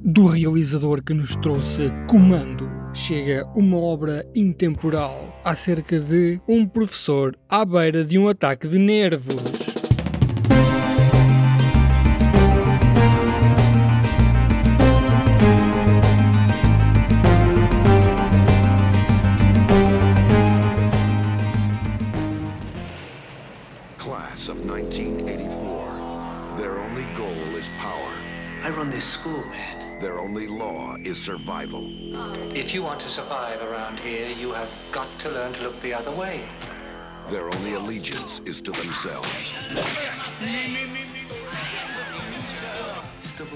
Do realizador que nos trouxe Comando, chega uma obra intemporal acerca de um professor à beira de um ataque de nervos. Class of 1984. Their only goal is power. I run this school, man. Their only law is survival. If you want to survive around here, you have got to learn to look the other way. Their only allegiance is to themselves.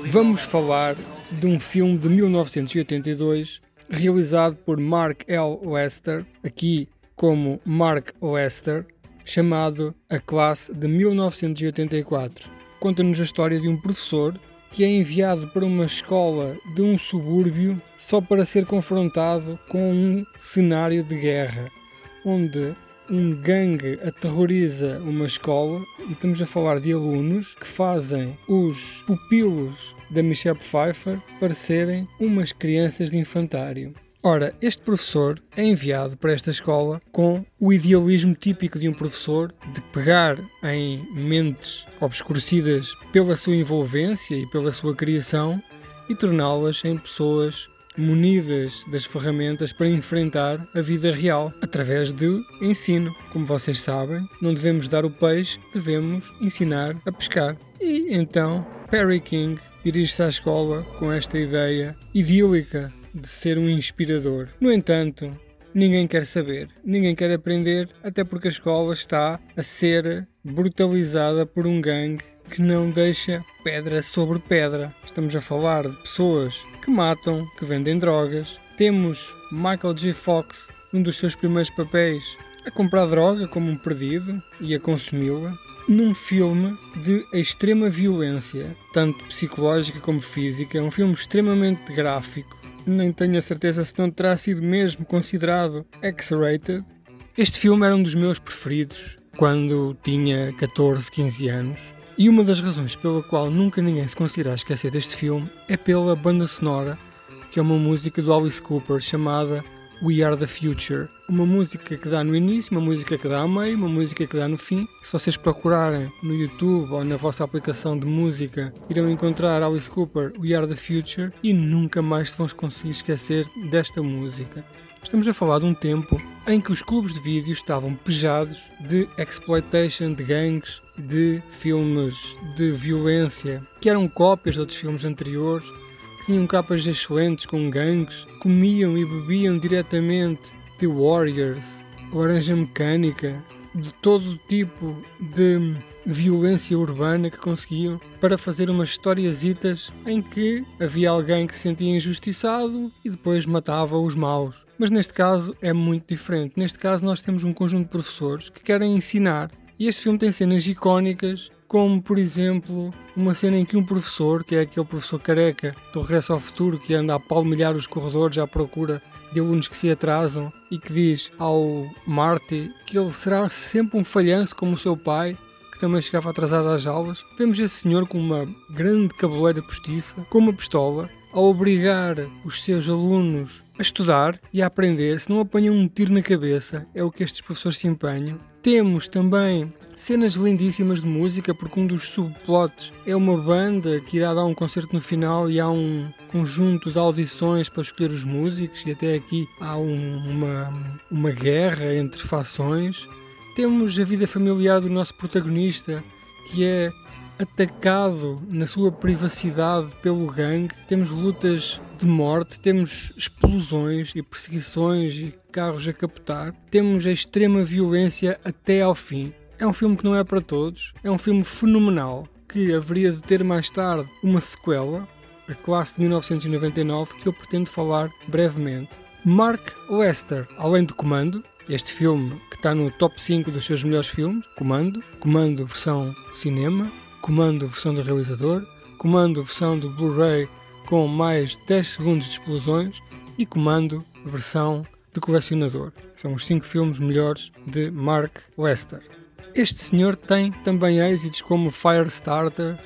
Vamos falar de um filme de 1982 realizado por Mark L. Lester, aqui como Mark Lester, chamado A Classe de 1984. Conta-nos a história de um professor que é enviado para uma escola de um subúrbio só para ser confrontado com um cenário de guerra, onde um gangue aterroriza uma escola e estamos a falar de alunos que fazem os pupilos da Michelle Pfeiffer parecerem umas crianças de infantário. Ora, este professor é enviado para esta escola com o idealismo típico de um professor de pegar em mentes obscurecidas pela sua envolvência e pela sua criação e torná-las em pessoas munidas das ferramentas para enfrentar a vida real através do ensino. Como vocês sabem, não devemos dar o peixe, devemos ensinar a pescar. E então Perry King dirige-se à escola com esta ideia idílica de ser um inspirador. No entanto, ninguém quer saber, ninguém quer aprender, até porque a escola está a ser brutalizada por um gangue que não deixa pedra sobre pedra. Estamos a falar de pessoas que matam, que vendem drogas. Temos Michael J. Fox, num dos seus primeiros papéis, a comprar droga como um perdido e a consumi-la. Num filme de extrema violência, tanto psicológica como física, é um filme extremamente gráfico. Nem tenho a certeza se não terá sido mesmo considerado X-rated. Este filme era um dos meus preferidos quando tinha 14, 15 anos. E uma das razões pela qual nunca ninguém se conseguirá esquecer deste filme é pela banda sonora, que é uma música do Alice Cooper chamada We Are the Future. Uma música que dá no início, uma música que dá a meio, uma música que dá no fim. Se vocês procurarem no YouTube ou na vossa aplicação de música, irão encontrar Alice Cooper We Are the Future e nunca mais se vão conseguir esquecer desta música. Estamos a falar de um tempo em que os clubes de vídeo estavam pejados de exploitation, de gangues, de filmes de violência, que eram cópias de outros filmes anteriores, tinham capas excelentes com gangues, comiam e bebiam diretamente de Warriors, Laranja Mecânica, de todo tipo de violência urbana que conseguiam para fazer umas historiazitas em que havia alguém que se sentia injustiçado e depois matava os maus. Mas neste caso é muito diferente. Neste caso nós temos um conjunto de professores que querem ensinar e este filme tem cenas icónicas como por exemplo uma cena em que um professor, que é aquele professor careca do Regresso ao Futuro, que anda a palmilhar os corredores à procura de alunos que se atrasam e que diz ao Marty que ele será sempre um falhanço como o seu pai, que também chegava atrasado às aulas. Vemos esse senhor com uma grande cabeleira postiça, com uma pistola, a obrigar os seus alunos a estudar e a aprender, se não apanham um tiro na cabeça, é o que estes professores se empenham. Temos também cenas lindíssimas de música, porque um dos subplots é uma banda que irá dar um concerto no final e há um conjunto de audições para escolher os músicos, e até aqui há um- uma, uma guerra entre fações. Temos a vida familiar do nosso protagonista, que é atacado na sua privacidade pelo gangue. Temos lutas de morte, temos explosões e perseguições e carros a captar. Temos a extrema violência até ao fim. É um filme que não é para todos, é um filme fenomenal que haveria de ter mais tarde uma sequela, a classe de 1999, que eu pretendo falar brevemente. Mark Lester, além de Comando, este filme que está no top 5 dos seus melhores filmes, Comando, Comando versão cinema, Comando versão do realizador, Comando versão do Blu-ray com mais 10 segundos de explosões e Comando versão de colecionador. São os 5 filmes melhores de Mark Lester. Este senhor tem também êxitos como Firestarter,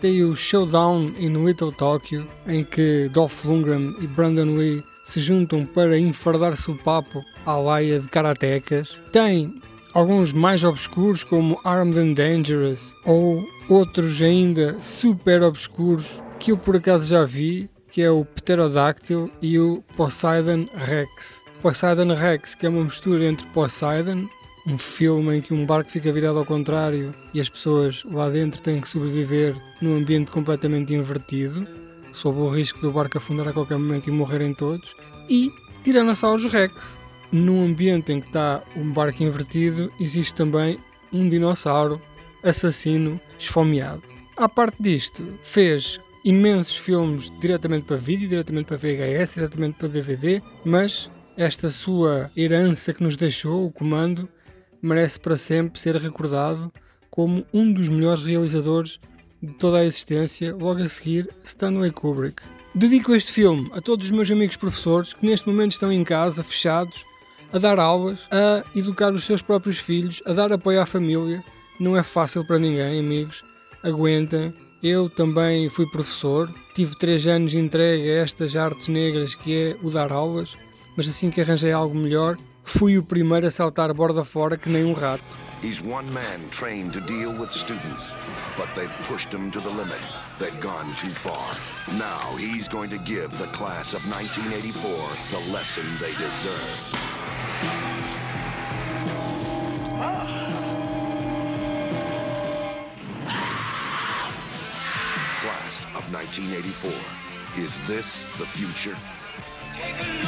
tem o Showdown in Little Tokyo, em que Dolph Lundgren e Brandon Lee se juntam para enfardar-se o papo à laia de karatecas. Tem alguns mais obscuros como Armed and Dangerous ou outros ainda super obscuros que eu por acaso já vi, que é o Pterodactyl e o Poseidon Rex. Poseidon Rex, que é uma mistura entre Poseidon, um filme em que um barco fica virado ao contrário e as pessoas lá dentro têm que sobreviver num ambiente completamente invertido, sob o risco do barco afundar a qualquer momento e morrerem todos, e Tyrannosaurus Rex. Num ambiente em que está um barco invertido, existe também um dinossauro assassino esfomeado. À parte disto, fez imensos filmes diretamente para vídeo, diretamente para VHS, diretamente para DVD, mas esta sua herança que nos deixou, o comando, merece para sempre ser recordado como um dos melhores realizadores de toda a existência, logo a seguir Stanley Kubrick. Dedico este filme a todos os meus amigos professores que neste momento estão em casa, fechados, a dar aulas, a educar os seus próprios filhos, a dar apoio à família. Não é fácil para ninguém, amigos. Aguentem. Eu também fui professor, tive três anos entregue a estas artes negras que é o dar aulas, mas assim que arranjei algo melhor, fui o primeiro a saltar borda fora que nem um rato. He's one man trained to deal with students, but they've pushed him to the limit. They've gone too far. Now he's going to give the class of 1984 the lesson they deserve. Class of 1984. Is this the future? Take a look.